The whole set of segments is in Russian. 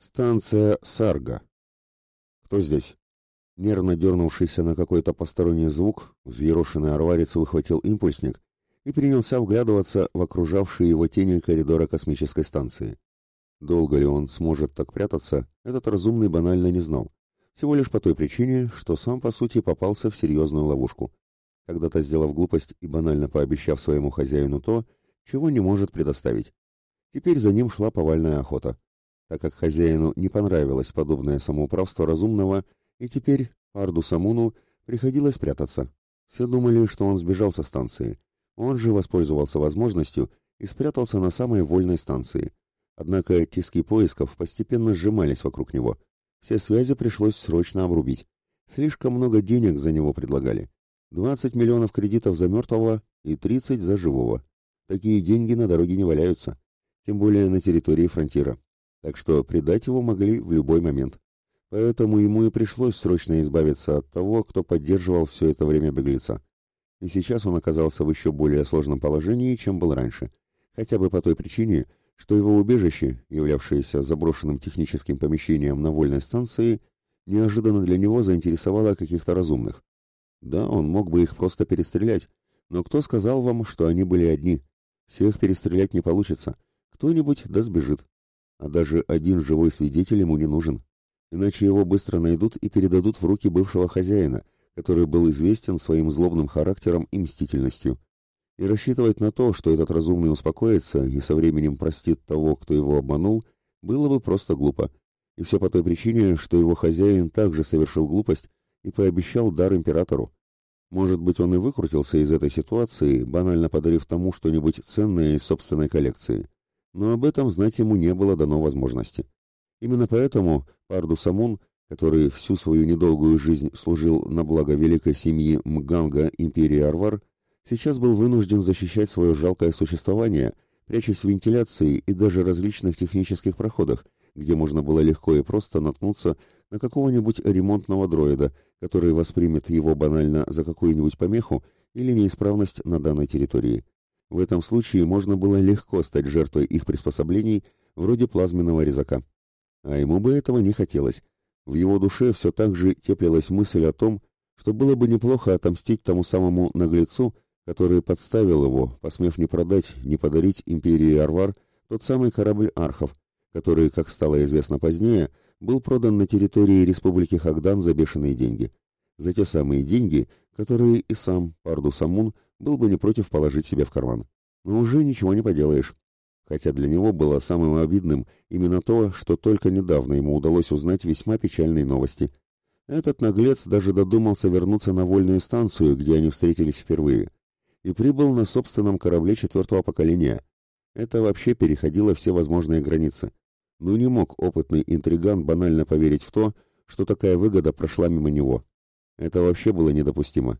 Станция Сарга. Кто здесь? Нервно дернувшийся на какой-то посторонний звук, взъерошенный арварец выхватил импульсник и принялся вглядываться в окружавшие его тени коридора космической станции. Долго ли он сможет так прятаться, этот разумный банально не знал. Всего лишь по той причине, что сам, по сути, попался в серьезную ловушку. Когда-то сделав глупость и банально пообещав своему хозяину то, чего не может предоставить. Теперь за ним шла повальная охота так как хозяину не понравилось подобное самоуправство разумного, и теперь Арду Самуну приходилось прятаться. Все думали, что он сбежал со станции. Он же воспользовался возможностью и спрятался на самой вольной станции. Однако тиски поисков постепенно сжимались вокруг него. Все связи пришлось срочно обрубить. Слишком много денег за него предлагали. 20 миллионов кредитов за мертвого и 30 за живого. Такие деньги на дороге не валяются. Тем более на территории фронтира так что предать его могли в любой момент. Поэтому ему и пришлось срочно избавиться от того, кто поддерживал все это время беглеца. И сейчас он оказался в еще более сложном положении, чем был раньше, хотя бы по той причине, что его убежище, являвшееся заброшенным техническим помещением на вольной станции, неожиданно для него заинтересовало каких-то разумных. Да, он мог бы их просто перестрелять, но кто сказал вам, что они были одни? Всех перестрелять не получится. Кто-нибудь да сбежит а даже один живой свидетель ему не нужен. Иначе его быстро найдут и передадут в руки бывшего хозяина, который был известен своим злобным характером и мстительностью. И рассчитывать на то, что этот разумный успокоится и со временем простит того, кто его обманул, было бы просто глупо. И все по той причине, что его хозяин также совершил глупость и пообещал дар императору. Может быть, он и выкрутился из этой ситуации, банально подарив тому что-нибудь ценное из собственной коллекции но об этом знать ему не было дано возможности. Именно поэтому Парду Самун, который всю свою недолгую жизнь служил на благо великой семьи Мганга империи Арвар, сейчас был вынужден защищать свое жалкое существование, прячась в вентиляции и даже различных технических проходах, где можно было легко и просто наткнуться на какого-нибудь ремонтного дроида, который воспримет его банально за какую-нибудь помеху или неисправность на данной территории. В этом случае можно было легко стать жертвой их приспособлений, вроде плазменного резака. А ему бы этого не хотелось. В его душе все так же теплилась мысль о том, что было бы неплохо отомстить тому самому наглецу, который подставил его, посмев не продать, не подарить империи Арвар тот самый корабль Архов, который, как стало известно позднее, был продан на территории Республики Хагдан за бешеные деньги. За те самые деньги, которые и сам Парду Самун был бы не против положить себе в карман. Но уже ничего не поделаешь. Хотя для него было самым обидным именно то, что только недавно ему удалось узнать весьма печальные новости. Этот наглец даже додумался вернуться на вольную станцию, где они встретились впервые, и прибыл на собственном корабле четвертого поколения. Это вообще переходило все возможные границы. Но не мог опытный интриган банально поверить в то, что такая выгода прошла мимо него. Это вообще было недопустимо.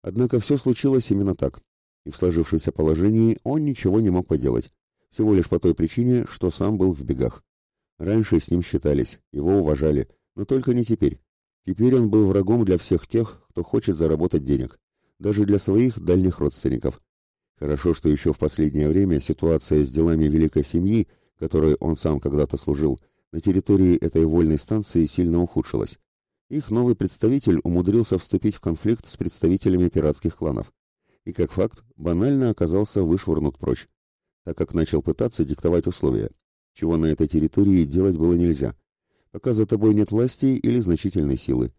Однако все случилось именно так, и в сложившемся положении он ничего не мог поделать, всего лишь по той причине, что сам был в бегах. Раньше с ним считались, его уважали, но только не теперь. Теперь он был врагом для всех тех, кто хочет заработать денег, даже для своих дальних родственников. Хорошо, что еще в последнее время ситуация с делами великой семьи, которой он сам когда-то служил, на территории этой вольной станции сильно ухудшилась их новый представитель умудрился вступить в конфликт с представителями пиратских кланов. И как факт, банально оказался вышвырнут прочь, так как начал пытаться диктовать условия, чего на этой территории делать было нельзя, пока за тобой нет власти или значительной силы.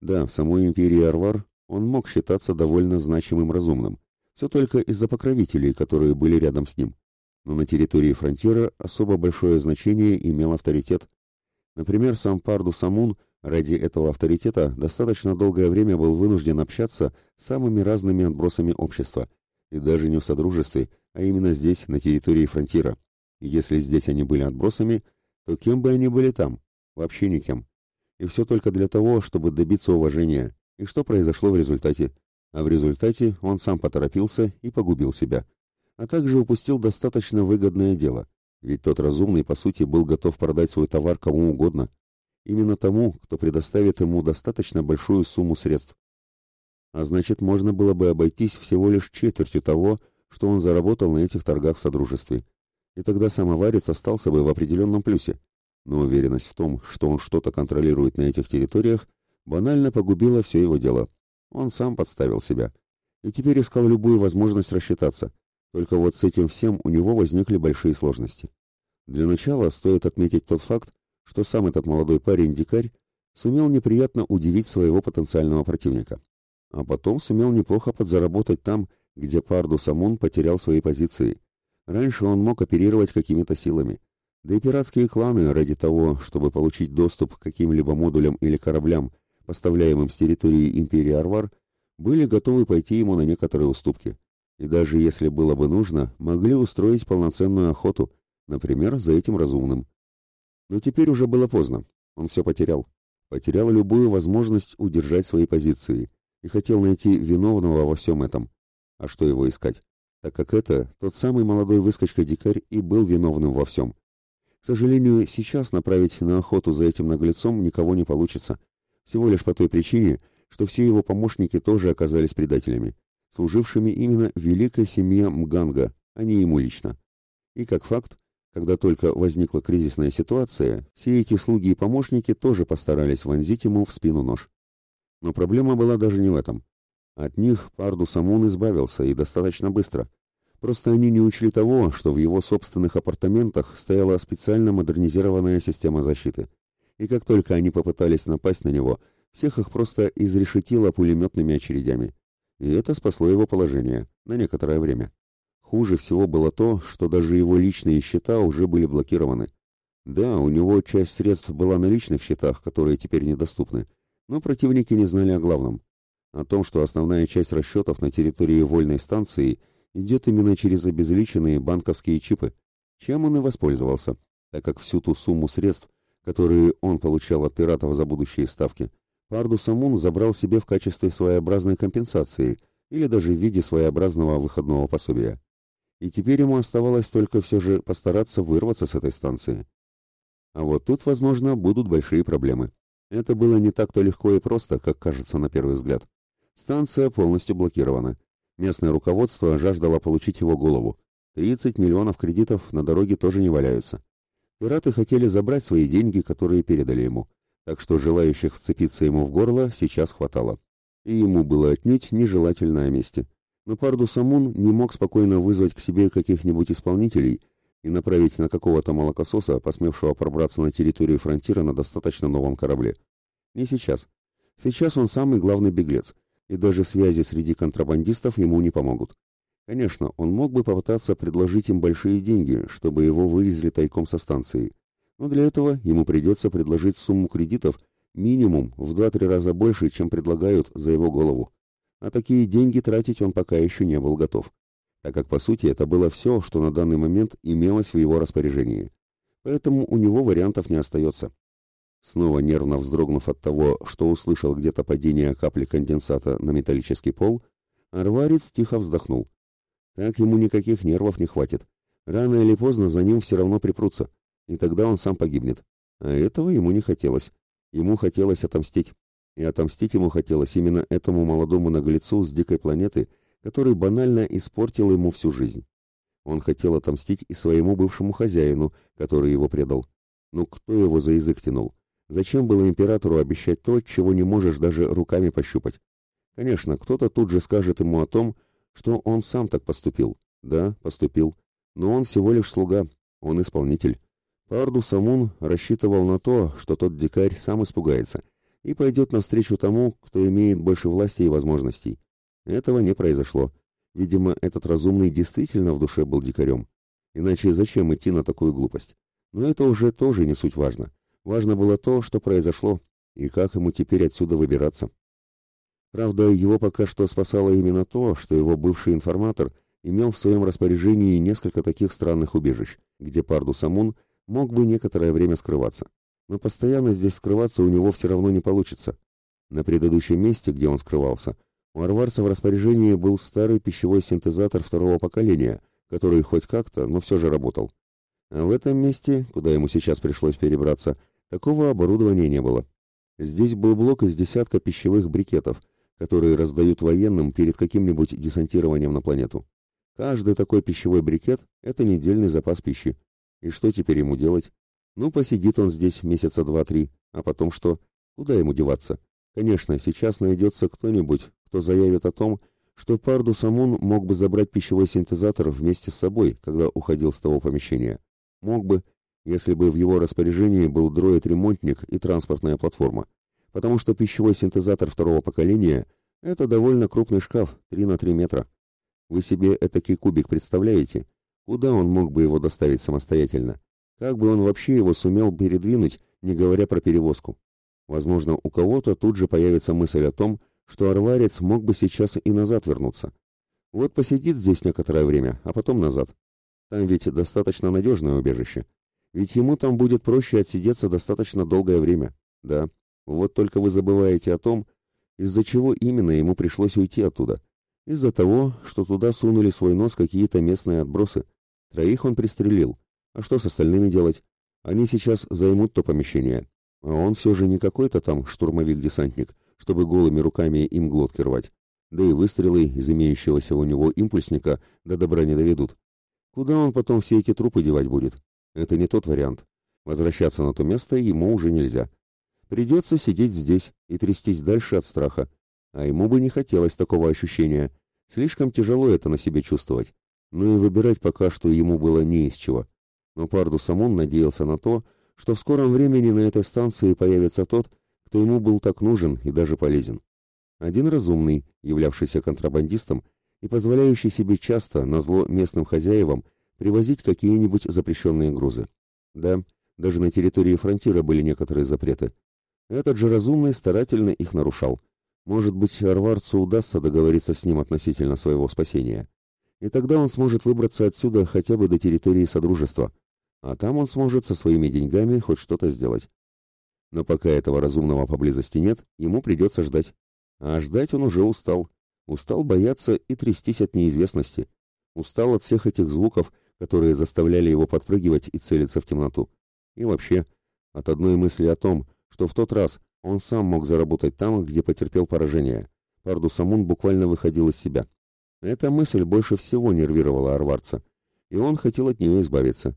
Да, в самой империи Арвар он мог считаться довольно значимым разумным, все только из-за покровителей, которые были рядом с ним. Но на территории фронтира особо большое значение имел авторитет. Например, сам Парду Самун – Ради этого авторитета достаточно долгое время был вынужден общаться с самыми разными отбросами общества, и даже не в содружестве, а именно здесь, на территории фронтира. Если здесь они были отбросами, то кем бы они были там? Вообще никем. И все только для того, чтобы добиться уважения. И что произошло в результате? А в результате он сам поторопился и погубил себя. А также упустил достаточно выгодное дело. Ведь тот разумный, по сути, был готов продать свой товар кому угодно – Именно тому, кто предоставит ему достаточно большую сумму средств. А значит, можно было бы обойтись всего лишь четвертью того, что он заработал на этих торгах в Содружестве. И тогда самоварец остался бы в определенном плюсе. но уверенность в том, что он что-то контролирует на этих территориях, банально погубила все его дело. Он сам подставил себя. И теперь искал любую возможность рассчитаться. Только вот с этим всем у него возникли большие сложности. Для начала стоит отметить тот факт, что сам этот молодой парень-дикарь сумел неприятно удивить своего потенциального противника. А потом сумел неплохо подзаработать там, где Парду Самун потерял свои позиции. Раньше он мог оперировать какими-то силами. Да и пиратские кланы ради того, чтобы получить доступ к каким-либо модулям или кораблям, поставляемым с территории империи Арвар, были готовы пойти ему на некоторые уступки. И даже если было бы нужно, могли устроить полноценную охоту, например, за этим разумным. Но теперь уже было поздно. Он все потерял. Потерял любую возможность удержать свои позиции и хотел найти виновного во всем этом. А что его искать? Так как это тот самый молодой выскочка-дикарь и был виновным во всем. К сожалению, сейчас направить на охоту за этим наглецом никого не получится. Всего лишь по той причине, что все его помощники тоже оказались предателями, служившими именно великой семье Мганга, а не ему лично. И как факт, когда только возникла кризисная ситуация, все эти слуги и помощники тоже постарались вонзить ему в спину нож. Но проблема была даже не в этом. От них Парду Самун избавился и достаточно быстро. Просто они не учли того, что в его собственных апартаментах стояла специально модернизированная система защиты. И как только они попытались напасть на него, всех их просто изрешетило пулеметными очередями. И это спасло его положение на некоторое время. Хуже всего было то, что даже его личные счета уже были блокированы. Да, у него часть средств была на личных счетах, которые теперь недоступны, но противники не знали о главном. О том, что основная часть расчетов на территории вольной станции идет именно через обезличенные банковские чипы, чем он и воспользовался, так как всю ту сумму средств, которые он получал от пиратов за будущие ставки, Парду Самун забрал себе в качестве своеобразной компенсации или даже в виде своеобразного выходного пособия и теперь ему оставалось только все же постараться вырваться с этой станции. А вот тут, возможно, будут большие проблемы. Это было не так-то легко и просто, как кажется на первый взгляд. Станция полностью блокирована. Местное руководство жаждало получить его голову. 30 миллионов кредитов на дороге тоже не валяются. Пираты хотели забрать свои деньги, которые передали ему, так что желающих вцепиться ему в горло сейчас хватало. И ему было отнюдь нежелательно о месте но Парду Самун не мог спокойно вызвать к себе каких-нибудь исполнителей и направить на какого-то молокососа, посмевшего пробраться на территорию фронтира на достаточно новом корабле. Не сейчас. Сейчас он самый главный беглец, и даже связи среди контрабандистов ему не помогут. Конечно, он мог бы попытаться предложить им большие деньги, чтобы его вывезли тайком со станции. Но для этого ему придется предложить сумму кредитов минимум в 2-3 раза больше, чем предлагают за его голову а такие деньги тратить он пока еще не был готов, так как, по сути, это было все, что на данный момент имелось в его распоряжении. Поэтому у него вариантов не остается. Снова нервно вздрогнув от того, что услышал где-то падение капли конденсата на металлический пол, Арварец тихо вздохнул. Так ему никаких нервов не хватит. Рано или поздно за ним все равно припрутся, и тогда он сам погибнет. А этого ему не хотелось. Ему хотелось отомстить. И отомстить ему хотелось именно этому молодому наглецу с дикой планеты, который банально испортил ему всю жизнь. Он хотел отомстить и своему бывшему хозяину, который его предал. Ну кто его за язык тянул? Зачем было императору обещать то, чего не можешь даже руками пощупать? Конечно, кто-то тут же скажет ему о том, что он сам так поступил. Да, поступил. Но он всего лишь слуга, он исполнитель. Парду Самун рассчитывал на то, что тот дикарь сам испугается и пойдет навстречу тому, кто имеет больше власти и возможностей. Этого не произошло. Видимо, этот разумный действительно в душе был дикарем. Иначе зачем идти на такую глупость? Но это уже тоже не суть важно. Важно было то, что произошло, и как ему теперь отсюда выбираться. Правда, его пока что спасало именно то, что его бывший информатор имел в своем распоряжении несколько таких странных убежищ, где Парду Самун мог бы некоторое время скрываться но постоянно здесь скрываться у него все равно не получится. На предыдущем месте, где он скрывался, у Арварца в распоряжении был старый пищевой синтезатор второго поколения, который хоть как-то, но все же работал. А в этом месте, куда ему сейчас пришлось перебраться, такого оборудования не было. Здесь был блок из десятка пищевых брикетов, которые раздают военным перед каким-нибудь десантированием на планету. Каждый такой пищевой брикет – это недельный запас пищи. И что теперь ему делать? Ну, посидит он здесь месяца два-три, а потом что? Куда ему деваться? Конечно, сейчас найдется кто-нибудь, кто заявит о том, что Парду Самун мог бы забрать пищевой синтезатор вместе с собой, когда уходил с того помещения. Мог бы, если бы в его распоряжении был дроид-ремонтник и транспортная платформа. Потому что пищевой синтезатор второго поколения – это довольно крупный шкаф, 3 на 3 метра. Вы себе этакий кубик представляете? Куда он мог бы его доставить самостоятельно? Как бы он вообще его сумел передвинуть, не говоря про перевозку? Возможно, у кого-то тут же появится мысль о том, что арварец мог бы сейчас и назад вернуться. Вот посидит здесь некоторое время, а потом назад. Там ведь достаточно надежное убежище. Ведь ему там будет проще отсидеться достаточно долгое время. Да, вот только вы забываете о том, из-за чего именно ему пришлось уйти оттуда. Из-за того, что туда сунули свой нос какие-то местные отбросы. Троих он пристрелил. А что с остальными делать? Они сейчас займут то помещение. А он все же не какой-то там штурмовик-десантник, чтобы голыми руками им глотки рвать. Да и выстрелы из имеющегося у него импульсника до добра не доведут. Куда он потом все эти трупы девать будет? Это не тот вариант. Возвращаться на то место ему уже нельзя. Придется сидеть здесь и трястись дальше от страха. А ему бы не хотелось такого ощущения. Слишком тяжело это на себе чувствовать. Ну и выбирать пока что ему было не из чего. Но Парду Самон надеялся на то, что в скором времени на этой станции появится тот, кто ему был так нужен и даже полезен. Один разумный, являвшийся контрабандистом и позволяющий себе часто, на зло местным хозяевам, привозить какие-нибудь запрещенные грузы. Да, даже на территории фронтира были некоторые запреты. Этот же разумный старательно их нарушал. Может быть, Арварцу удастся договориться с ним относительно своего спасения. И тогда он сможет выбраться отсюда хотя бы до территории Содружества, а там он сможет со своими деньгами хоть что-то сделать. Но пока этого разумного поблизости нет, ему придется ждать. А ждать он уже устал. Устал бояться и трястись от неизвестности. Устал от всех этих звуков, которые заставляли его подпрыгивать и целиться в темноту. И вообще, от одной мысли о том, что в тот раз он сам мог заработать там, где потерпел поражение. Парду Самун буквально выходил из себя. Эта мысль больше всего нервировала Арварца, и он хотел от нее избавиться.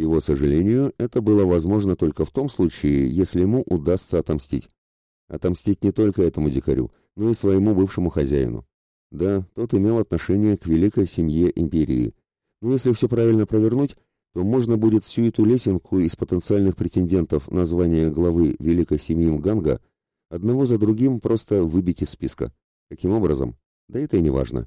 Его сожалению, это было возможно только в том случае, если ему удастся отомстить. Отомстить не только этому дикарю, но и своему бывшему хозяину. Да, тот имел отношение к великой семье империи. Но если все правильно провернуть, то можно будет всю эту лесенку из потенциальных претендентов на звание главы великой семьи Мганга одного за другим просто выбить из списка. Каким образом? Да это и не важно.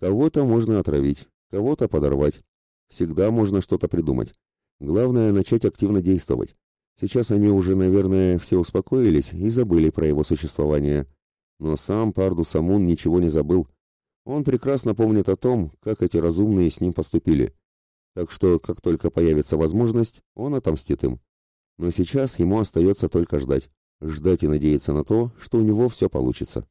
Кого-то можно отравить, кого-то подорвать, Всегда можно что-то придумать. Главное начать активно действовать. Сейчас они уже, наверное, все успокоились и забыли про его существование. Но сам Парду Самун ничего не забыл. Он прекрасно помнит о том, как эти разумные с ним поступили. Так что, как только появится возможность, он отомстит им. Но сейчас ему остается только ждать. Ждать и надеяться на то, что у него все получится.